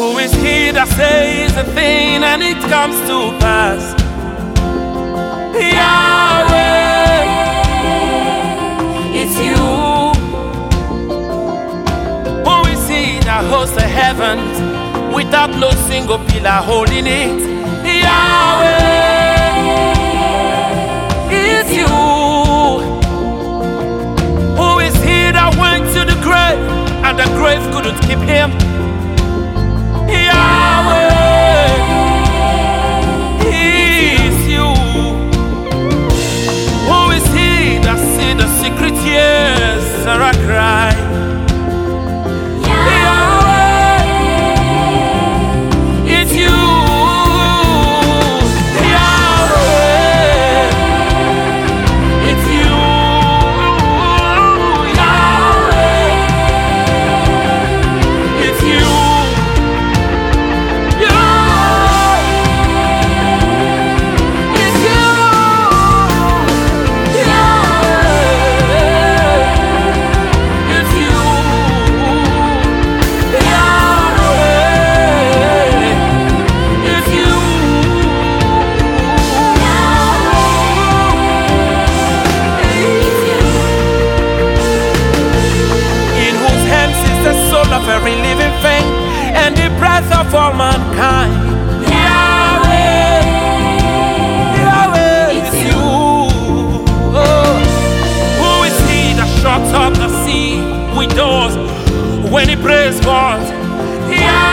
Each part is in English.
he that says a thing and it comes to pass? Yahweh, it's you. Who is he that holds the heavens without no single pillar holding it? Yahweh, it's you. Who is he that went to the grave and the grave couldn't keep him? Every living thing and the breath of all mankind. Yahweh, Yahweh, it's you. Oh, who is he that shuts up the sea with doors when he prays forth? Yahweh,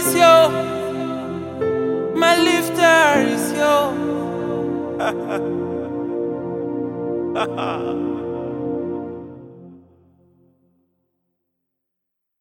is you. My lifter is you.